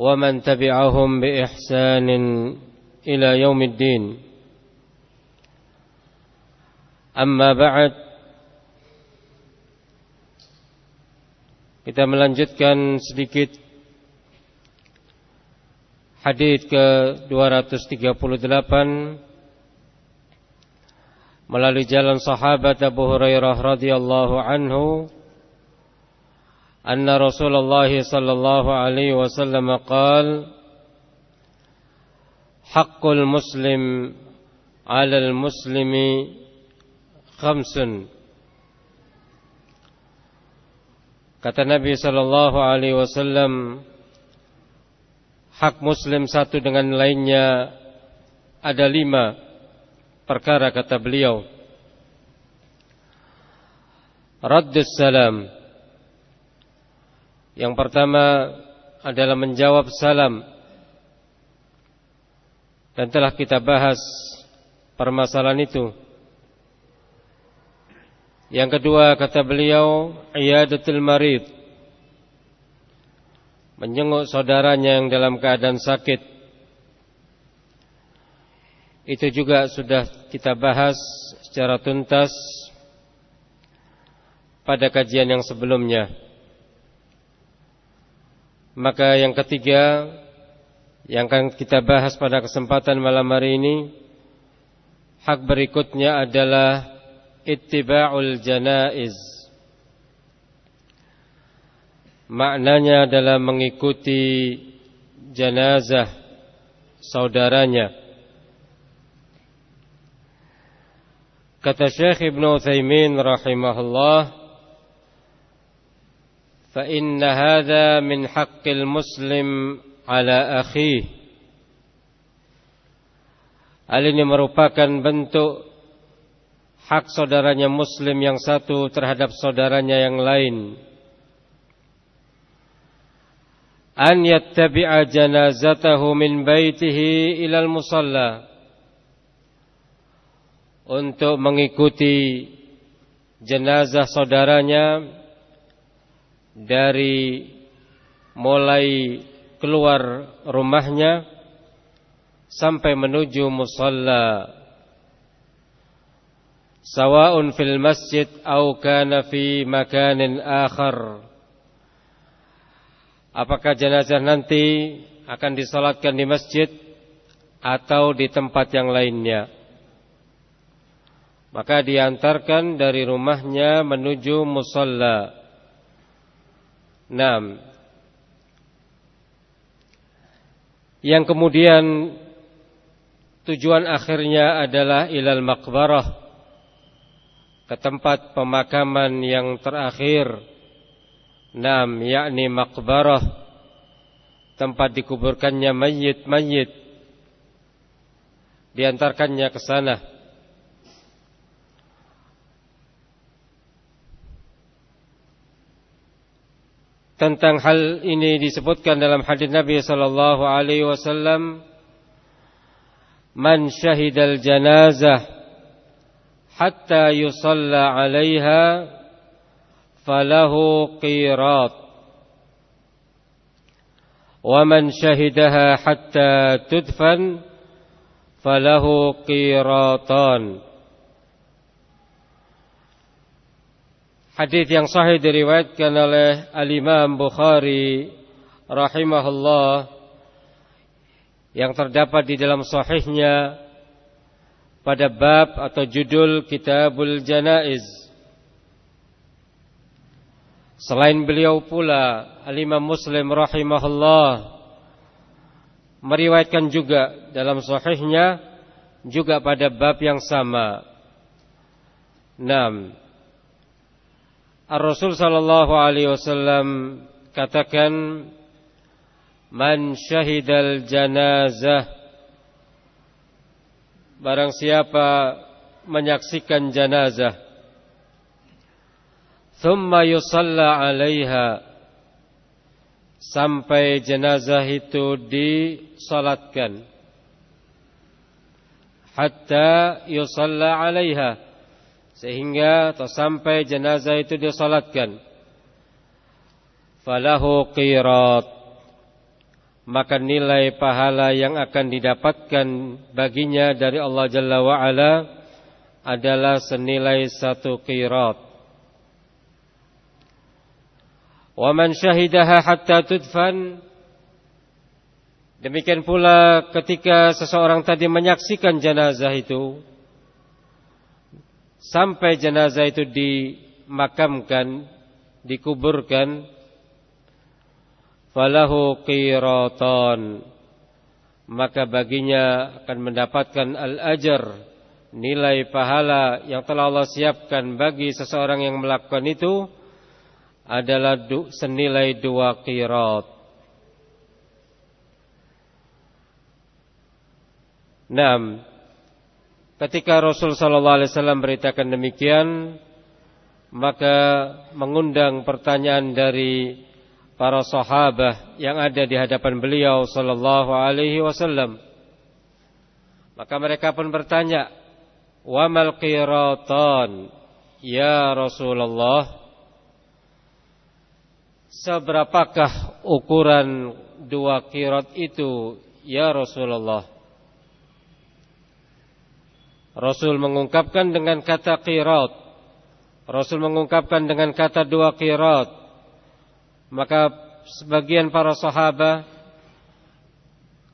ومن تبعهم بإحسان إلى يوم الدين أما بعد Kita melanjutkan sedikit Hadith ke 238 Melalui jalan sahabat Abu Hurairah radhiyallahu anhu أن رسول الله صلى الله عليه وسلم قال حق المسلم على المسلم خمس Kata Nabi Sallallahu Alaihi Wasallam, hak Muslim satu dengan lainnya ada lima perkara kata beliau. Raddus salam, yang pertama adalah menjawab salam dan telah kita bahas permasalahan itu. Yang kedua kata beliau iyadatul marid menjenguk saudaranya yang dalam keadaan sakit. Itu juga sudah kita bahas secara tuntas pada kajian yang sebelumnya. Maka yang ketiga yang akan kita bahas pada kesempatan malam hari ini hak berikutnya adalah ittiba'ul janaiz. Maknanya adalah mengikuti jenazah saudaranya. Kata Syekh Ibn Uthaymin rahimahullah فإن هذا من حق المسلم على أخيه Hal ini merupakan bentuk hak saudaranya muslim yang satu terhadap saudaranya yang lain. An yattabi'a janazatahu min baitihi ilal musalla. Untuk mengikuti jenazah saudaranya dari mulai keluar rumahnya sampai menuju musalla. Sawa'un fil masjid au kana fi makanin akhar. Apakah jenazah nanti akan disolatkan di masjid atau di tempat yang lainnya? Maka diantarkan dari rumahnya menuju musalla Nah, yang kemudian tujuan akhirnya adalah ilal makbarah ke tempat pemakaman yang terakhir. Nam, yakni makbarah tempat dikuburkannya mayit-mayit diantarkannya ke sana. Tentang hal ini disebutkan dalam hadis Nabi sallallahu alaihi wasallam man syahidal janazah hatta yusalla 'alaiha falahu qirat wa man syahidaha hatta tudfan falahu qiratan Hadis yang sahih diriwayatkan oleh Al-Imam Bukhari rahimahullah yang terdapat di dalam sahihnya pada bab atau judul Kitabul Janaiz. Selain beliau pula Al-Imam Muslim rahimahullah meriwayatkan juga dalam sahihnya juga pada bab yang sama. 6. Ar-Rasul sallallahu alaihi wasallam katakan man syahidal janazah. Barang siapa menyaksikan janazah thumma yusalla 'alaiha sampai jenazah itu disalatkan hatta yusalla 'alaiha sehingga atau sampai jenazah itu disalatkan falahu qirat. Maka nilai pahala yang akan didapatkan baginya dari Allah Jalla wa'ala adalah senilai satu qirat. Wa man syahidaha hatta tudfan. Demikian pula ketika seseorang tadi menyaksikan jenazah itu sampai jenazah itu dimakamkan, dikuburkan, falahu qiratan maka baginya akan mendapatkan al-ajar nilai pahala yang telah Allah siapkan bagi seseorang yang melakukan itu adalah senilai dua qirat. Nam, ketika Rasul Sallallahu Alaihi Wasallam beritakan demikian, maka mengundang pertanyaan dari para sahabat yang ada di hadapan beliau sallallahu alaihi wasallam. Maka mereka pun bertanya, "Wa mal qiratan ya Rasulullah?" Seberapakah ukuran dua kirat itu ya Rasulullah? Rasul mengungkapkan dengan kata kirat. Rasul mengungkapkan dengan kata dua kirat. Maka sebagian para sahabat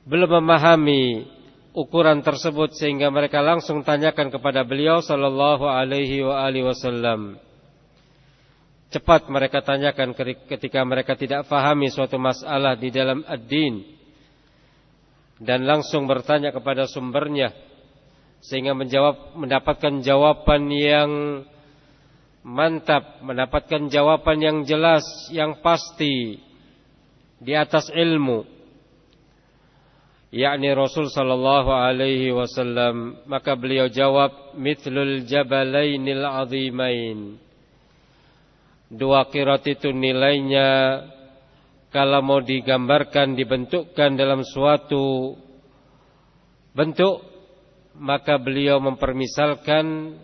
belum memahami ukuran tersebut sehingga mereka langsung tanyakan kepada beliau sallallahu alaihi wa alihi wasallam. Cepat mereka tanyakan ketika mereka tidak fahami suatu masalah di dalam ad-din dan langsung bertanya kepada sumbernya sehingga menjawab mendapatkan jawaban yang mantap mendapatkan jawaban yang jelas yang pasti di atas ilmu. Yakni Rasul sallallahu alaihi wasallam maka beliau jawab mithlul jabalainil azimain. Dua kirat itu nilainya kalau mau digambarkan dibentukkan dalam suatu bentuk maka beliau mempermisalkan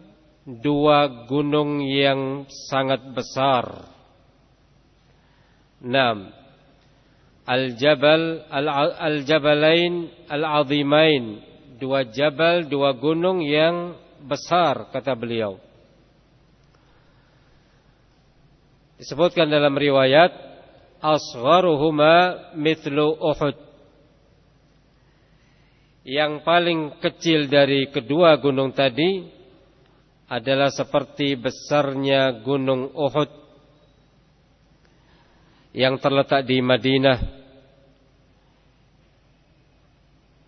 dua gunung yang sangat besar. Enam. Al-Jabal Al-Jabalain Al-Azimain. Dua jabal, dua gunung yang besar kata beliau. Disebutkan dalam riwayat asgharuhuma mithlu Uhud. Yang paling kecil dari kedua gunung tadi adalah seperti besarnya gunung Uhud yang terletak di Madinah.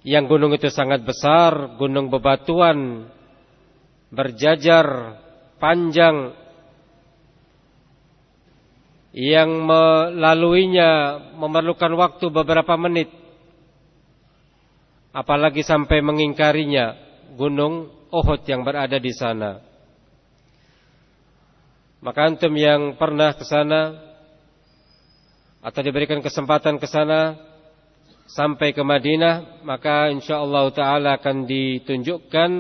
Yang gunung itu sangat besar, gunung bebatuan, berjajar, panjang, yang melaluinya memerlukan waktu beberapa menit. Apalagi sampai mengingkarinya gunung Uhud yang berada di sana. Maka antum yang pernah ke sana atau diberikan kesempatan ke sana sampai ke Madinah, maka insyaallah taala akan ditunjukkan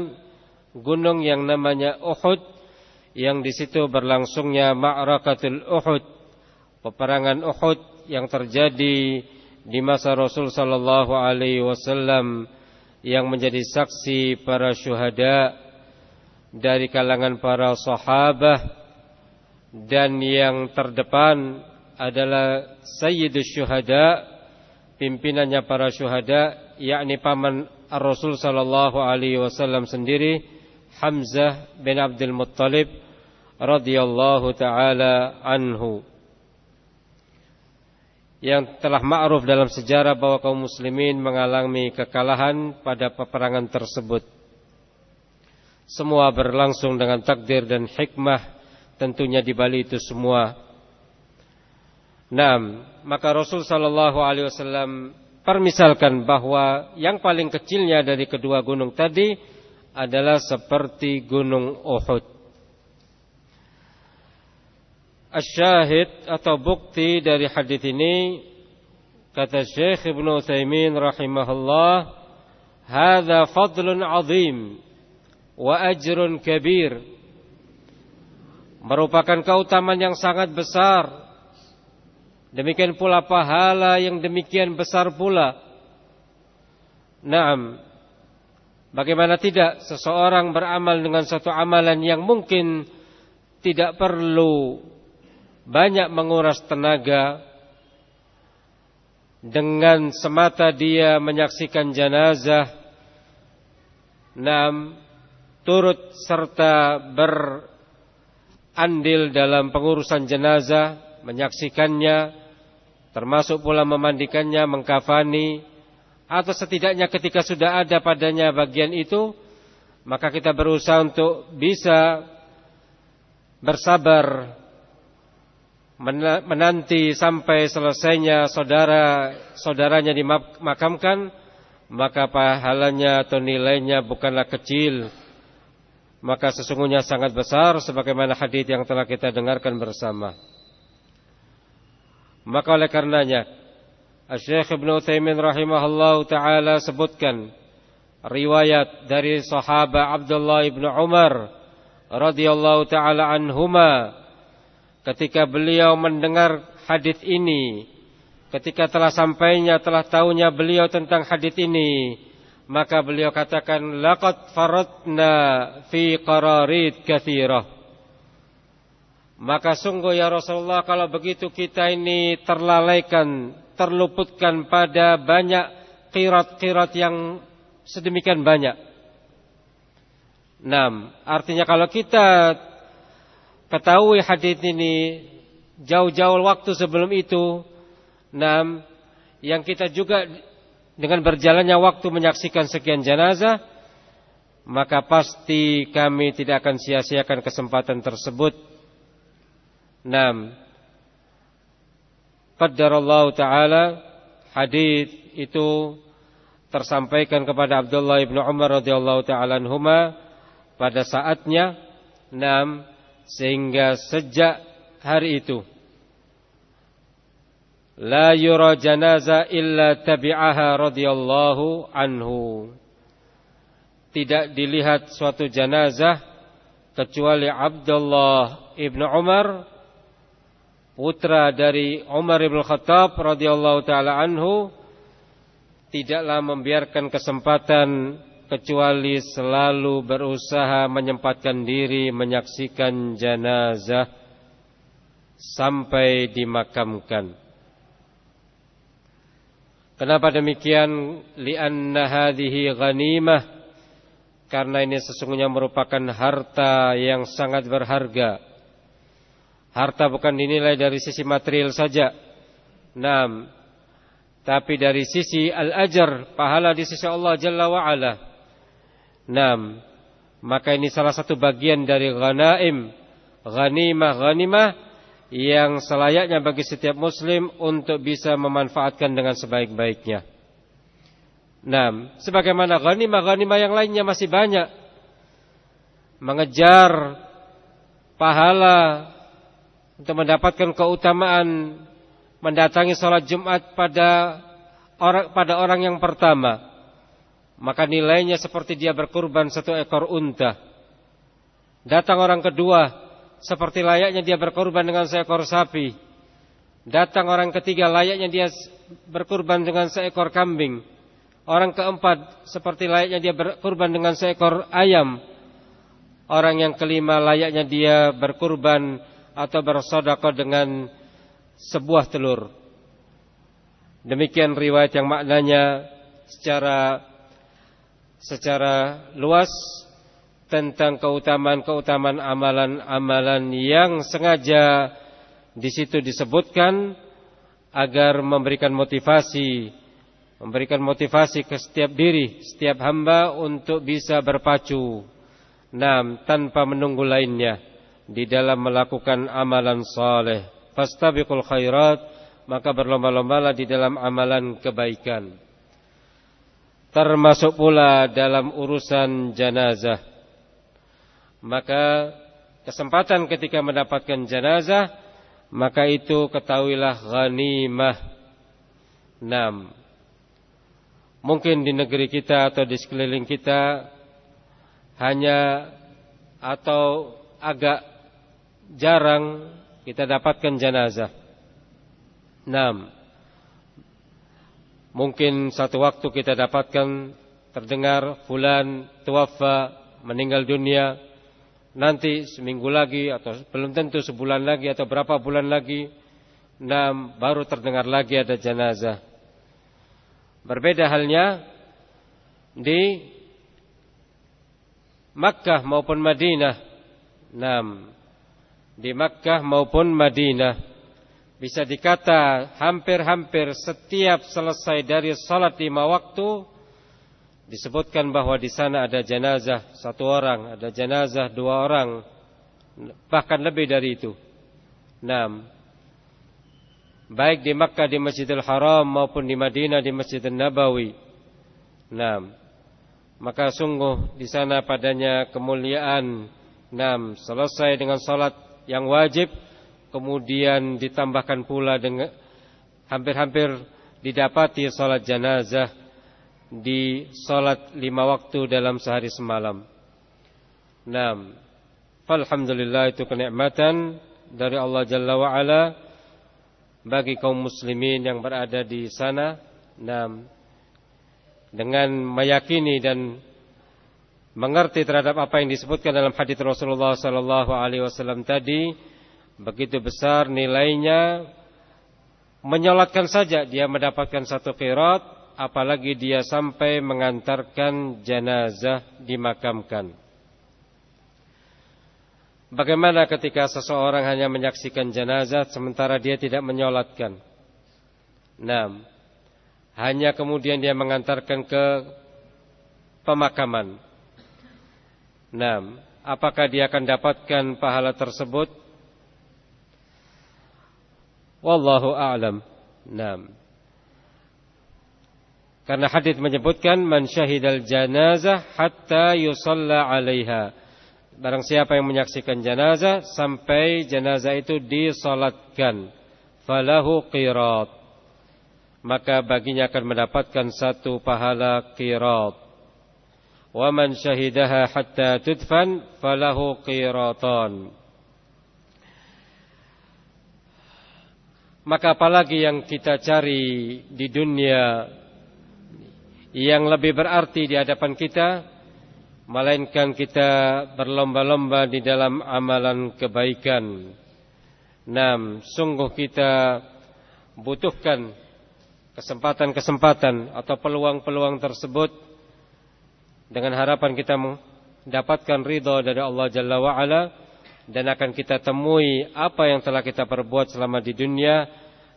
gunung yang namanya Uhud yang di situ berlangsungnya Ma'rakatul Uhud, peperangan Uhud yang terjadi di masa Rasul sallallahu alaihi wasallam yang menjadi saksi para syuhada dari kalangan para sahabat dan yang terdepan adalah Sayyidus Syuhada pimpinannya para syuhada yakni paman Rasul sallallahu alaihi wasallam sendiri Hamzah bin Abdul Muttalib radhiyallahu taala anhu yang telah ma'ruf dalam sejarah bahwa kaum muslimin mengalami kekalahan pada peperangan tersebut. Semua berlangsung dengan takdir dan hikmah tentunya di balik itu semua. Nah, maka Rasul sallallahu alaihi wasallam permisalkan bahwa yang paling kecilnya dari kedua gunung tadi adalah seperti gunung Uhud. Asyahid atau bukti dari hadis ini kata Syekh Ibnu Utsaimin rahimahullah, "Hadza fadlun 'azim wa ajrun kabir." Merupakan keutamaan yang sangat besar. Demikian pula pahala yang demikian besar pula. Naam. Bagaimana tidak seseorang beramal dengan satu amalan yang mungkin tidak perlu banyak menguras tenaga. Dengan semata dia menyaksikan jenazah enam turut serta berandil dalam pengurusan jenazah menyaksikannya termasuk pula memandikannya mengkafani atau setidaknya ketika sudah ada padanya bagian itu maka kita berusaha untuk bisa bersabar menanti sampai selesainya saudara saudaranya dimakamkan maka pahalanya atau nilainya bukanlah kecil. Maka sesungguhnya sangat besar sebagaimana hadis yang telah kita dengarkan bersama. Maka oleh karenanya Syekh Ibn Utsaimin rahimahullah taala sebutkan riwayat dari sahabat Abdullah ibn Umar radhiyallahu taala anhuma ketika beliau mendengar hadis ini, ketika telah sampainya, telah tahunya beliau tentang hadis ini, maka beliau katakan laqad faradna fi qararid katsirah. Maka sungguh ya Rasulullah kalau begitu kita ini terlalaikan, terluputkan pada banyak kirat-kirat yang sedemikian banyak. Enam, artinya kalau kita ketahui hadis ini jauh-jauh waktu sebelum itu. Enam, yang kita juga dengan berjalannya waktu menyaksikan sekian jenazah, maka pasti kami tidak akan sia-siakan kesempatan tersebut. Enam, Qaddarallahu ta'ala hadis itu tersampaikan kepada Abdullah ibnu Umar radhiyallahu taala anhuma pada saatnya. Enam, sehingga sejak hari itu la yura janaza illa tabi'aha radhiyallahu anhu. Tidak dilihat suatu jenazah kecuali Abdullah ibnu Umar putra dari Umar ibn Khattab radhiyallahu taala anhu tidaklah membiarkan kesempatan kecuali selalu berusaha menyempatkan diri menyaksikan jenazah sampai dimakamkan. Kenapa demikian? Lianna hadhihi ghanimah karena ini sesungguhnya merupakan harta yang sangat berharga. Harta bukan dinilai dari sisi material saja. Naam. Tapi dari sisi al-ajar, pahala di sisi Allah Jalla wa ala. Nam, maka ini salah satu bagian dari ghanaim, ghanimah-ghanimah yang selayaknya bagi setiap muslim untuk bisa memanfaatkan dengan sebaik-baiknya. Nam, sebagaimana ghanimah-ghanimah yang lainnya masih banyak mengejar pahala untuk mendapatkan keutamaan mendatangi sholat Jumat pada orang pada orang yang pertama maka nilainya seperti dia berkurban satu ekor unta. Datang orang kedua, seperti layaknya dia berkurban dengan seekor sapi. Datang orang ketiga, layaknya dia berkurban dengan seekor kambing. Orang keempat, seperti layaknya dia berkurban dengan seekor ayam. Orang yang kelima, layaknya dia berkurban atau bersodako dengan sebuah telur. Demikian riwayat yang maknanya secara secara luas tentang keutamaan-keutamaan amalan-amalan yang sengaja di situ disebutkan agar memberikan motivasi memberikan motivasi ke setiap diri, setiap hamba untuk bisa berpacu nam tanpa menunggu lainnya di dalam melakukan amalan saleh. Fastabiqul khairat, maka berlomba-lombalah di dalam amalan kebaikan. Termasuk pula dalam urusan jenazah. Maka kesempatan ketika mendapatkan jenazah, maka itu ketahuilah ghanimah. Nam. Mungkin di negeri kita atau di sekeliling kita hanya atau agak jarang kita dapatkan jenazah. Nam. Mungkin satu waktu kita dapatkan terdengar fulan tuwafa meninggal dunia nanti seminggu lagi atau belum tentu sebulan lagi atau berapa bulan lagi enam baru terdengar lagi ada jenazah. Berbeda halnya di Makkah maupun Madinah. Enam di Makkah maupun Madinah bisa dikata hampir-hampir setiap selesai dari salat lima waktu disebutkan bahwa di sana ada jenazah satu orang, ada jenazah dua orang, bahkan lebih dari itu. Enam. Baik di Makkah di Masjidil Haram maupun di Madinah di Masjidil Nabawi. Enam. Maka sungguh di sana padanya kemuliaan. Enam. Selesai dengan salat yang wajib, kemudian ditambahkan pula dengan hampir-hampir didapati salat jenazah di salat lima waktu dalam sehari semalam. Naam. Alhamdulillah itu kenikmatan dari Allah Jalla wa bagi kaum muslimin yang berada di sana. Naam. Dengan meyakini dan mengerti terhadap apa yang disebutkan dalam hadis Rasulullah sallallahu alaihi wasallam tadi, begitu besar nilainya menyolatkan saja dia mendapatkan satu qirat apalagi dia sampai mengantarkan jenazah dimakamkan. Bagaimana ketika seseorang hanya menyaksikan jenazah sementara dia tidak menyolatkan? Nah, hanya kemudian dia mengantarkan ke pemakaman. Nah, apakah dia akan dapatkan pahala tersebut? Wallahu a'lam. Nah. Karena hadis menyebutkan man syahidal janazah hatta yusalla 'alaiha. Barang siapa yang menyaksikan jenazah sampai jenazah itu disalatkan, falahu qirat. Maka baginya akan mendapatkan satu pahala qirat. Wa man syahidaha hatta tudfan falahu qiratan. Maka apalagi yang kita cari di dunia yang lebih berarti di hadapan kita melainkan kita berlomba-lomba di dalam amalan kebaikan. Nam, sungguh kita butuhkan kesempatan-kesempatan atau peluang-peluang tersebut dengan harapan kita mendapatkan ridho dari Allah Jalla wa ala dan akan kita temui apa yang telah kita perbuat selama di dunia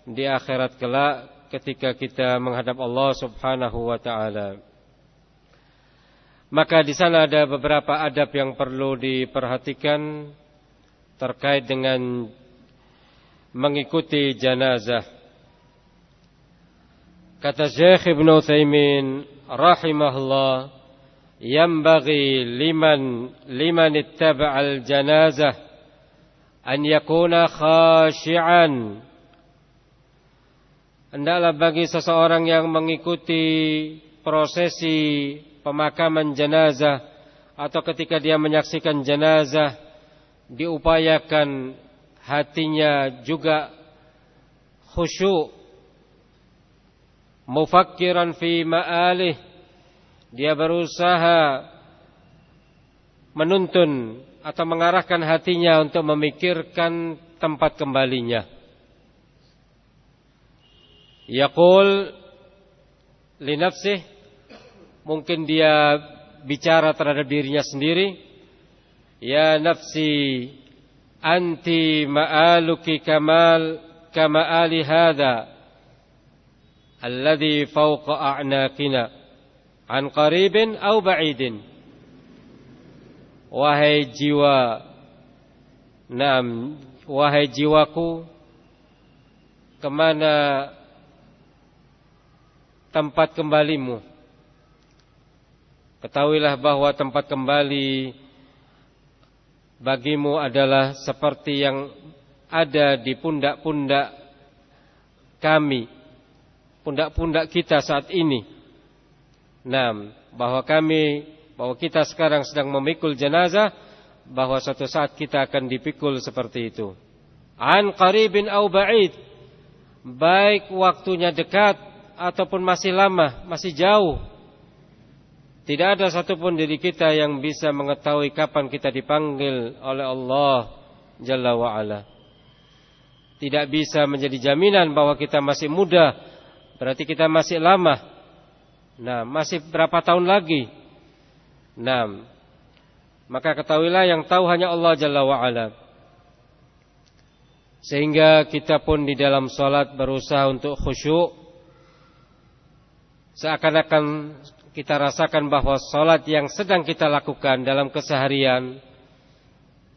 di akhirat kelak ketika kita menghadap Allah Subhanahu wa taala. Maka di sana ada beberapa adab yang perlu diperhatikan terkait dengan mengikuti jenazah. Kata Syekh Ibn Utsaimin rahimahullah, "Yanbaghi liman liman ittaba'al janazah an yakuna khashi'an Hendaklah bagi seseorang yang mengikuti prosesi pemakaman jenazah atau ketika dia menyaksikan jenazah diupayakan hatinya juga khusyuk mufakkiran fi ma'alih dia berusaha menuntun atau mengarahkan hatinya untuk memikirkan tempat kembalinya. Yaqul li nafsih mungkin dia bicara terhadap dirinya sendiri, ya nafsi anti ma'aluki kamal kama'ali hadha alladhi fawqa a'naqina an qaribin aw ba'idin wahai jiwa Naam, wahai jiwaku, ke mana tempat kembalimu? Ketahuilah bahwa tempat kembali bagimu adalah seperti yang ada di pundak-pundak kami, pundak-pundak kita saat ini. Nah, bahwa kami, bahwa kita sekarang sedang memikul jenazah, bahwa suatu saat kita akan dipikul seperti itu. An qaribin au ba'id. Baik waktunya dekat ataupun masih lama, masih jauh. Tidak ada satupun diri kita yang bisa mengetahui kapan kita dipanggil oleh Allah Jalla wa'ala. Tidak bisa menjadi jaminan bahwa kita masih muda. Berarti kita masih lama. Nah, masih berapa tahun lagi? Nah, maka ketahuilah yang tahu hanya Allah Jalla wa'ala. Sehingga kita pun di dalam sholat berusaha untuk khusyuk. Seakan-akan kita rasakan bahwa sholat yang sedang kita lakukan dalam keseharian.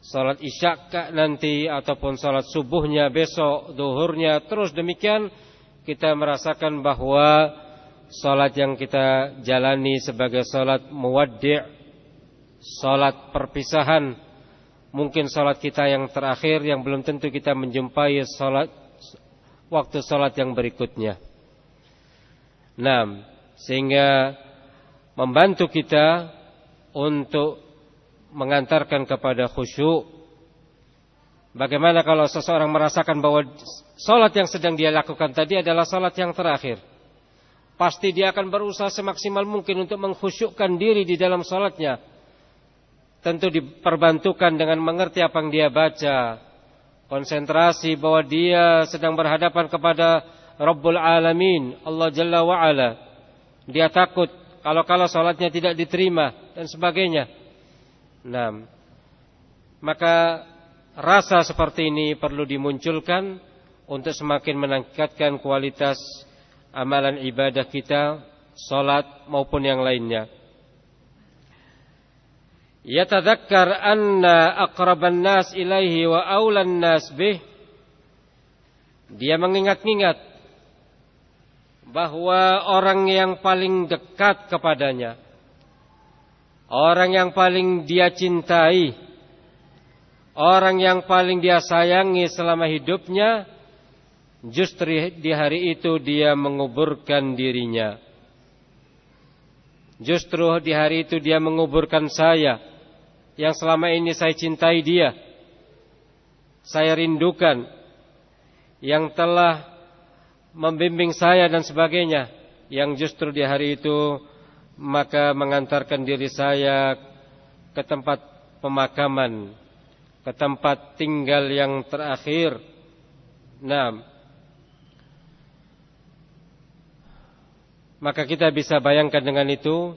Sholat isya nanti ataupun sholat subuhnya besok, duhurnya. Terus demikian kita merasakan bahwa sholat yang kita jalani sebagai sholat muwaddi' Salat perpisahan Mungkin salat kita yang terakhir Yang belum tentu kita menjumpai salat Waktu salat yang berikutnya. Nah Sehingga Membantu kita Untuk Mengantarkan kepada khusyuk. Bagaimana kalau seseorang merasakan bahwa Salat yang sedang dia lakukan tadi adalah salat yang terakhir Pasti dia akan berusaha semaksimal mungkin Untuk mengkhusyukkan diri di dalam salatnya tentu diperbantukan dengan mengerti apa yang dia baca, konsentrasi bahwa dia sedang berhadapan kepada Rabbul Alamin, Allah Jalla wa Ala. Dia takut kalau-kalau salatnya tidak diterima dan sebagainya. Nah, maka rasa seperti ini perlu dimunculkan untuk semakin meningkatkan kualitas amalan ibadah kita, salat maupun yang lainnya. Yatadhakkar anna aqraban nas ilaihi wa aulan nas bih. Dia mengingat-ingat bahwa orang yang paling dekat kepadanya orang yang paling dia cintai orang yang paling dia sayangi selama hidupnya justru di hari itu dia menguburkan dirinya. Justru di hari itu dia menguburkan saya. Yang selama ini saya cintai dia, saya rindukan, yang telah membimbing saya dan sebagainya, yang justru di hari itu maka mengantarkan diri saya ke tempat pemakaman, ke tempat tinggal yang terakhir. Nah, maka kita bisa bayangkan dengan itu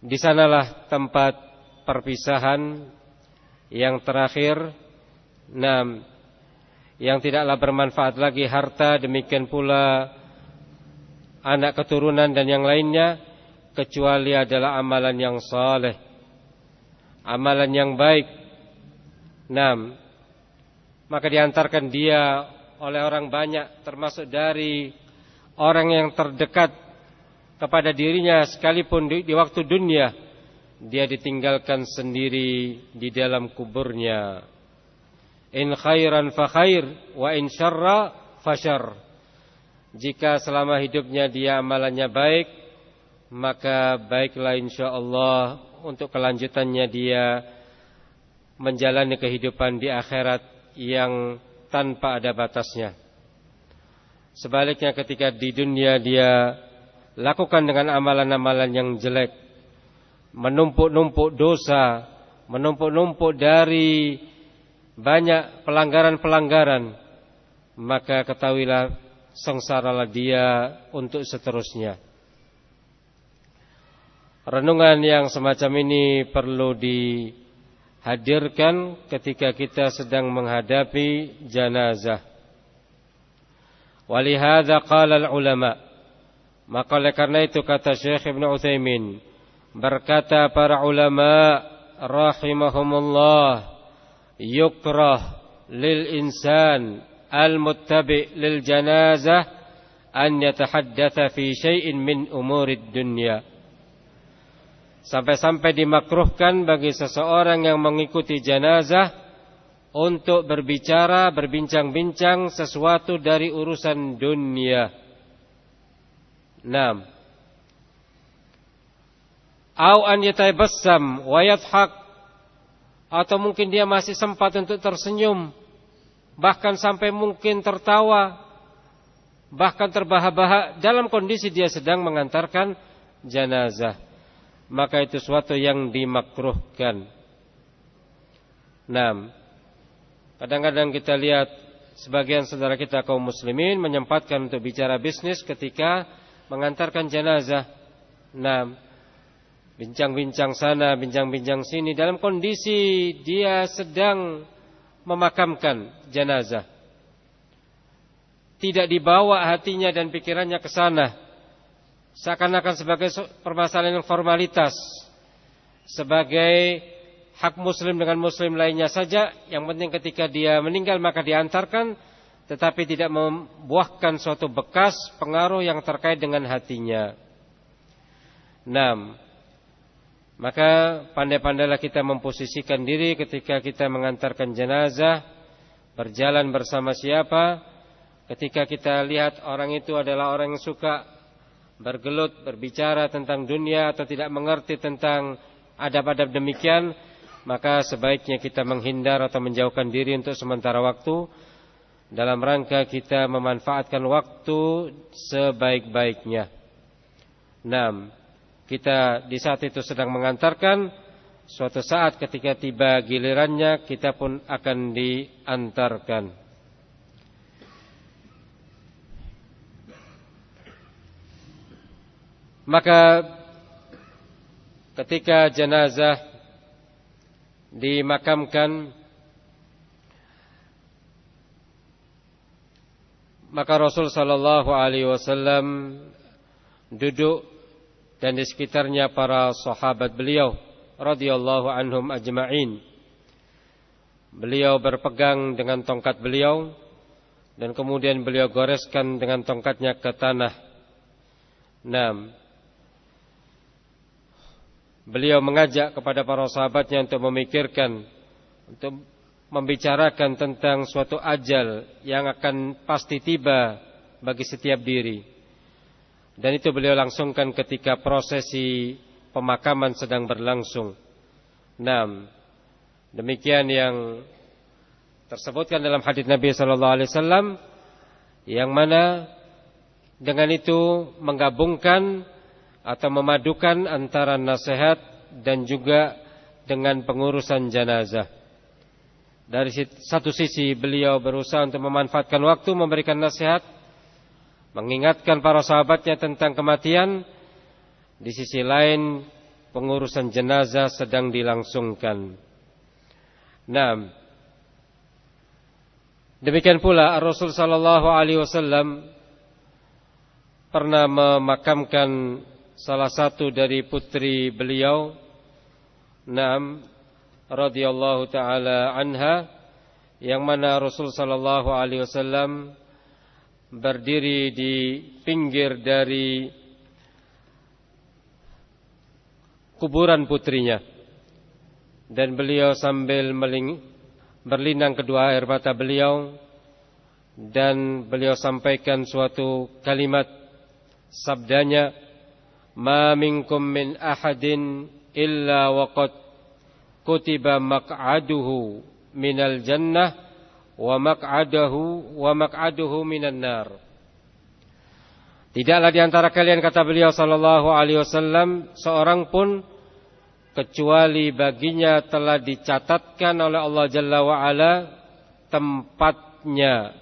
di sanalah tempat perpisahan yang terakhir. Enam, yang tidaklah bermanfaat lagi harta, demikian pula anak keturunan dan yang lainnya, kecuali adalah amalan yang saleh, amalan yang baik. Enam, maka diantarkan dia oleh orang banyak, termasuk dari orang yang terdekat kepada dirinya sekalipun di, di waktu dunia dia ditinggalkan sendiri di dalam kuburnya. In khairan fa khair wa in syarra fa syarr. Jika selama hidupnya dia amalannya baik maka baiklah insyaallah untuk kelanjutannya dia menjalani kehidupan di akhirat yang tanpa ada batasnya sebaliknya ketika di dunia dia lakukan dengan amalan-amalan yang jelek, menumpuk-numpuk dosa, menumpuk-numpuk dari banyak pelanggaran-pelanggaran, maka ketahuilah sengsaralah dia untuk seterusnya. Renungan yang semacam ini perlu dihadirkan ketika kita sedang menghadapi janazah. Walihada qala ulama. Maka oleh karena itu kata Syekh Ibn Uthaymin. Berkata para ulama rahimahumullah. Yukrah lil insan al-muttabi lil janazah an yatahaddatha fi syai'in min umurid dunya Sampai-sampai dimakruhkan bagi seseorang yang mengikuti jenazah untuk berbicara, berbincang-bincang sesuatu dari urusan dunia. 6. Au an yatabassam wa yadhhak atau mungkin dia masih sempat untuk tersenyum bahkan sampai mungkin tertawa bahkan terbahak-bahak dalam kondisi dia sedang mengantarkan jenazah maka itu suatu yang dimakruhkan. Nah, kadang-kadang kita lihat sebagian saudara kita kaum muslimin menyempatkan untuk bicara bisnis ketika mengantarkan jenazah. Nah, bincang-bincang sana, bincang-bincang sini dalam kondisi dia sedang memakamkan jenazah. Tidak dibawa hatinya dan pikirannya ke sana seakan-akan sebagai permasalahan formalitas sebagai hak muslim dengan muslim lainnya saja yang penting ketika dia meninggal maka diantarkan tetapi tidak membuahkan suatu bekas pengaruh yang terkait dengan hatinya. 6. Maka pandai-pandailah kita memposisikan diri ketika kita mengantarkan jenazah berjalan bersama siapa ketika kita lihat orang itu adalah orang yang suka bergelut berbicara tentang dunia atau tidak mengerti tentang adab-adab demikian, maka sebaiknya kita menghindar atau menjauhkan diri untuk sementara waktu dalam rangka kita memanfaatkan waktu sebaik-baiknya. 6. Kita di saat itu sedang mengantarkan suatu saat ketika tiba gilirannya kita pun akan diantarkan. Maka ketika jenazah dimakamkan maka Rasul sallallahu alaihi wasallam duduk dan di sekitarnya para sahabat beliau radhiyallahu anhum ajma'in. Beliau berpegang dengan tongkat beliau dan kemudian beliau goreskan dengan tongkatnya ke tanah. Naam. Beliau mengajak kepada para sahabatnya untuk memikirkan untuk membicarakan tentang suatu ajal yang akan pasti tiba bagi setiap diri. Dan itu beliau langsungkan ketika prosesi pemakaman sedang berlangsung. 6. Demikian yang tersebutkan dalam hadis Nabi sallallahu alaihi wasallam yang mana dengan itu menggabungkan atau memadukan antara nasihat dan juga dengan pengurusan jenazah. Dari satu sisi beliau berusaha untuk memanfaatkan waktu memberikan nasihat, mengingatkan para sahabatnya tentang kematian. Di sisi lain pengurusan jenazah sedang dilangsungkan. Nah, demikian pula Rasul sallallahu alaihi wasallam pernah memakamkan salah satu dari putri beliau Naam radhiyallahu taala anha yang mana Rasul sallallahu alaihi wasallam berdiri di pinggir dari kuburan putrinya. Dan beliau sambil meling berlinang kedua air mata beliau dan beliau sampaikan suatu kalimat sabdanya min ahadin illa waqad kutiba maq'aduhu minal jannah wa maq'adahu wa maq'aduhu minan nar. Tidaklah di antara kalian kata beliau sallallahu alaihi wasallam seorang pun kecuali baginya telah dicatatkan oleh Allah Jalla wa ala tempatnya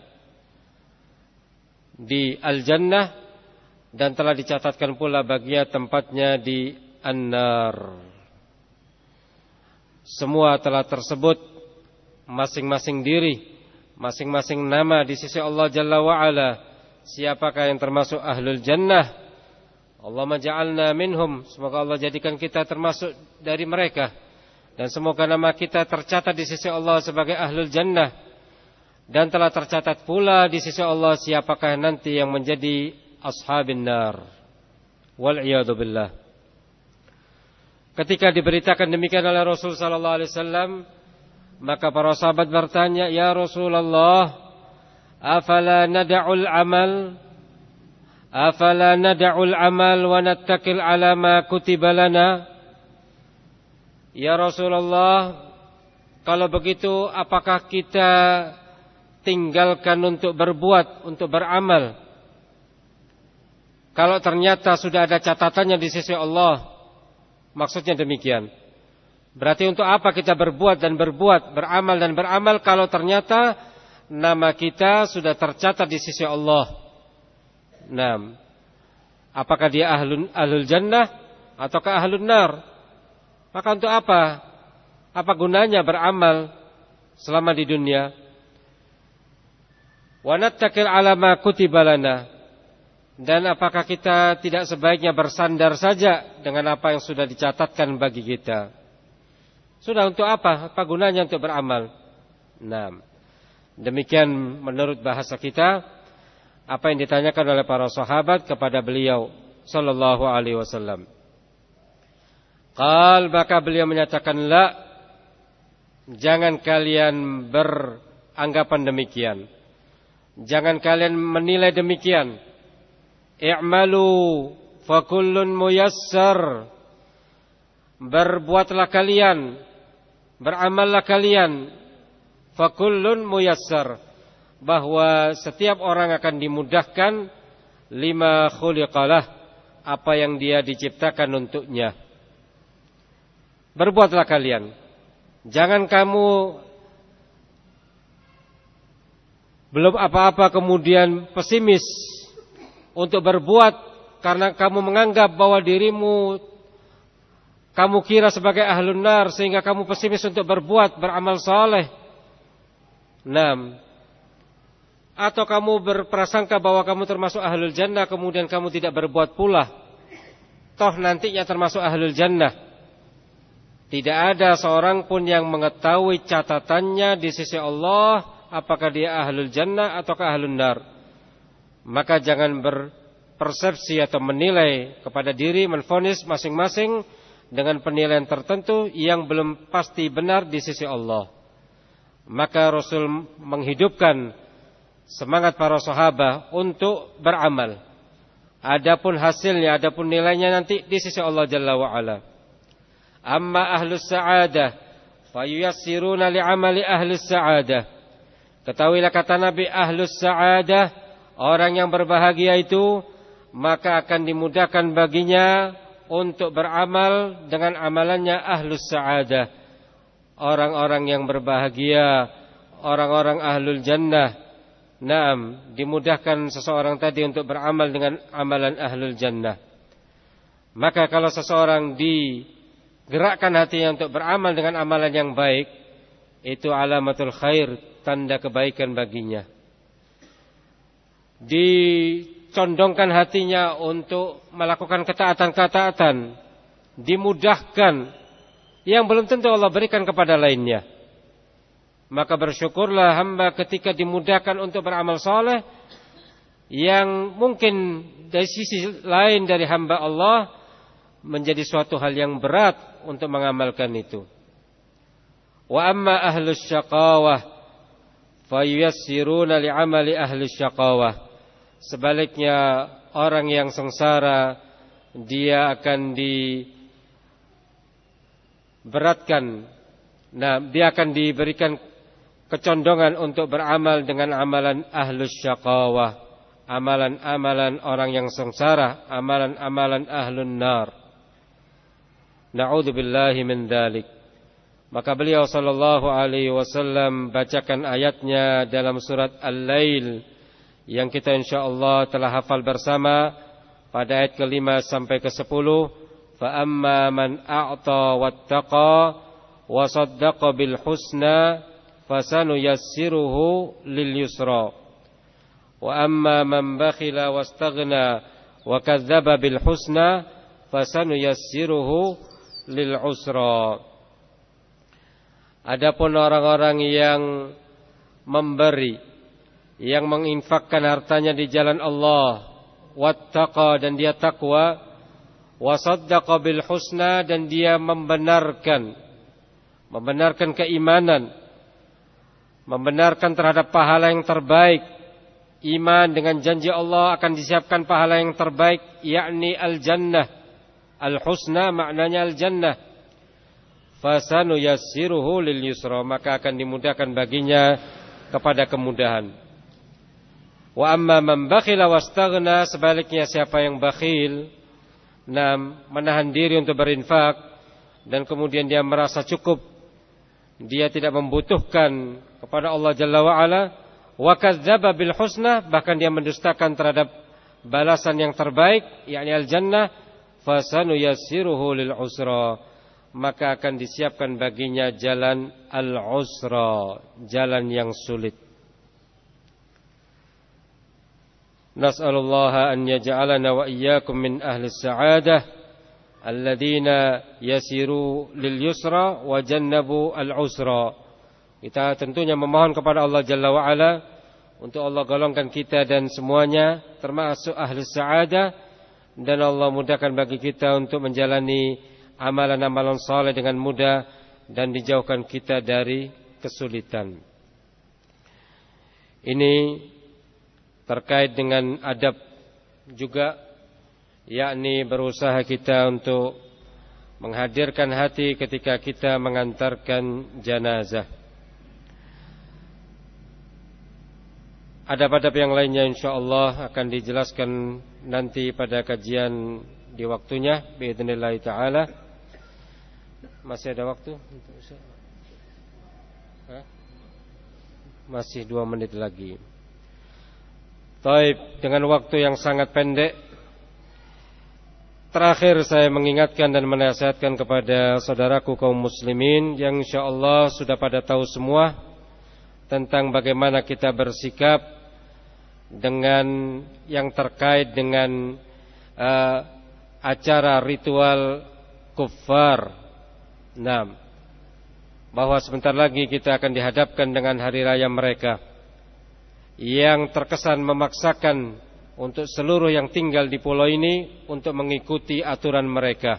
di al-jannah dan telah dicatatkan pula baginya tempatnya di an-nar. Semua telah tersebut masing-masing diri, masing-masing nama di sisi Allah Jalla wa. Siapakah yang termasuk ahlul jannah? Allah maja'alna minhum. Semoga Allah jadikan kita termasuk dari mereka. Dan semoga nama kita tercatat di sisi Allah sebagai ahlul jannah. Dan telah tercatat pula di sisi Allah siapakah nanti yang menjadi ashabin nar. Wal'iyadu billah. Ketika diberitakan demikian oleh Rasul sallallahu alaihi wasallam, maka para sahabat bertanya, "Ya Rasulullah, afala nad'ul amal? Afala nad'ul amal wa nattakil ala ma kutiba lana?" Ya Rasulullah, kalau begitu apakah kita tinggalkan untuk berbuat, untuk beramal? Kalau ternyata sudah ada catatannya di sisi Allah, Maksudnya demikian. Berarti untuk apa kita berbuat dan berbuat, beramal dan beramal kalau ternyata nama kita sudah tercatat di sisi Allah. Nah, apakah dia ahlun, ahlul jannah ataukah ahlun nar? Maka untuk apa? Apa gunanya beramal selama di dunia? Wa nattakil ala ma kutiba dan apakah kita tidak sebaiknya bersandar saja dengan apa yang sudah dicatatkan bagi kita? Sudah untuk apa? Apa gunanya untuk beramal? Nah, demikian menurut bahasa kita apa yang ditanyakan oleh para sahabat kepada beliau sallallahu alaihi wasallam. Qal maka beliau menyatakan la jangan kalian beranggapan demikian. Jangan kalian menilai demikian I'malu fakullun muyassar. Berbuatlah kalian, beramallah kalian, fakullun muyassar. Bahwa setiap orang akan dimudahkan lima khuliqalah apa yang dia diciptakan untuknya. Berbuatlah kalian. Jangan kamu belum apa-apa kemudian pesimis untuk berbuat karena kamu menganggap bahwa dirimu kamu kira sebagai ahlun nar sehingga kamu pesimis untuk berbuat beramal saleh. 6. Atau kamu berprasangka bahwa kamu termasuk ahlul jannah kemudian kamu tidak berbuat pula. Toh nantinya termasuk ahlul jannah. Tidak ada seorang pun yang mengetahui catatannya di sisi Allah apakah dia ahlul jannah atau ahlun nar maka jangan berpersepsi atau menilai kepada diri menfonis masing-masing dengan penilaian tertentu yang belum pasti benar di sisi Allah. Maka Rasul menghidupkan semangat para sahabat untuk beramal. Adapun hasilnya, adapun nilainya nanti di sisi Allah Jalla wa. Amma ahlus sa'adah fayuyassiruna li'amali ahlus sa'adah. Ketahuilah kata Nabi ahlus sa'adah Orang yang berbahagia itu maka akan dimudahkan baginya untuk beramal dengan amalannya ahlus sa'adah. Orang-orang yang berbahagia, orang-orang ahlul jannah. Naam, dimudahkan seseorang tadi untuk beramal dengan amalan ahlul jannah. Maka kalau seseorang digerakkan hatinya untuk beramal dengan amalan yang baik, itu alamatul khair, tanda kebaikan baginya dicondongkan hatinya untuk melakukan ketaatan-ketaatan, dimudahkan yang belum tentu Allah berikan kepada lainnya. Maka bersyukurlah hamba ketika dimudahkan untuk beramal soleh yang mungkin dari sisi lain dari hamba Allah menjadi suatu hal yang berat untuk mengamalkan itu. Wa amma ahlus syaqawah fayuyassiruna li'amali ahlus syaqawah Sebaliknya orang yang sengsara dia akan diberatkan. Nah, dia akan diberikan kecondongan untuk beramal dengan amalan ahlus syaqawah. Amalan-amalan orang yang sengsara, amalan-amalan ahlun nar. Na'udzubillahi min. Maka beliau sallallahu alaihi wasallam bacakan ayatnya dalam surat Al-Lail yang kita insyaallah telah hafal bersama pada ayat kelima sampai ke sepuluh Fa amma man a'ta wattaqa wa saddaqa bil husna fasanuyassiruhu lil yusra. Wa amma man bakhila wastaghna wa kadzdzaba bil husna fasanuyassiruhu lil usra. Adapun orang-orang yang memberi yang menginfakkan hartanya di jalan Allah. Wattaqa dan dia takwa wasaddaqa bil husna dan dia membenarkan. Membenarkan keimanan. Membenarkan terhadap pahala yang terbaik. Iman dengan janji Allah akan disiapkan pahala yang terbaik yakni al jannah al husna maknanya al jannah fasanu yassiruhu lil yusra maka akan dimudahkan baginya kepada kemudahan Wa amma man bakhila wastaghna sebaliknya siapa yang bakhil nam menahan diri untuk berinfak dan kemudian dia merasa cukup dia tidak membutuhkan kepada Allah Jalla wa ala wa kadzdzaba bil husna bahkan dia mendustakan terhadap balasan yang terbaik yakni al jannah fasanu yassiruhu lil usra. Maka akan disiapkan baginya jalan al usra jalan yang sulit نسأل الله أن يجعلنا وإياكم من أهل السعادة الذين يسيروا لليسرى وجنبوا العسرى kita tentunya memohon kepada Allah Jalla wa'ala untuk Allah golongkan kita dan semuanya termasuk ahli sa'adah dan Allah mudahkan bagi kita untuk menjalani amalan-amalan saleh dengan mudah dan dijauhkan kita dari kesulitan. Ini terkait dengan adab juga yakni berusaha kita untuk menghadirkan hati ketika kita mengantarkan jenazah. Adab-adab yang lainnya insyaallah akan dijelaskan nanti pada kajian di waktunya باذنillah taala. Masih ada waktu untuk Masih dua menit lagi. Taib dengan waktu yang sangat pendek Terakhir saya mengingatkan dan menasihatkan kepada saudaraku kaum muslimin Yang insya Allah sudah pada tahu semua Tentang bagaimana kita bersikap Dengan yang terkait dengan uh, Acara ritual kufar Nah Bahwa sebentar lagi kita akan dihadapkan dengan hari raya mereka yang terkesan memaksakan untuk seluruh yang tinggal di pulau ini untuk mengikuti aturan mereka.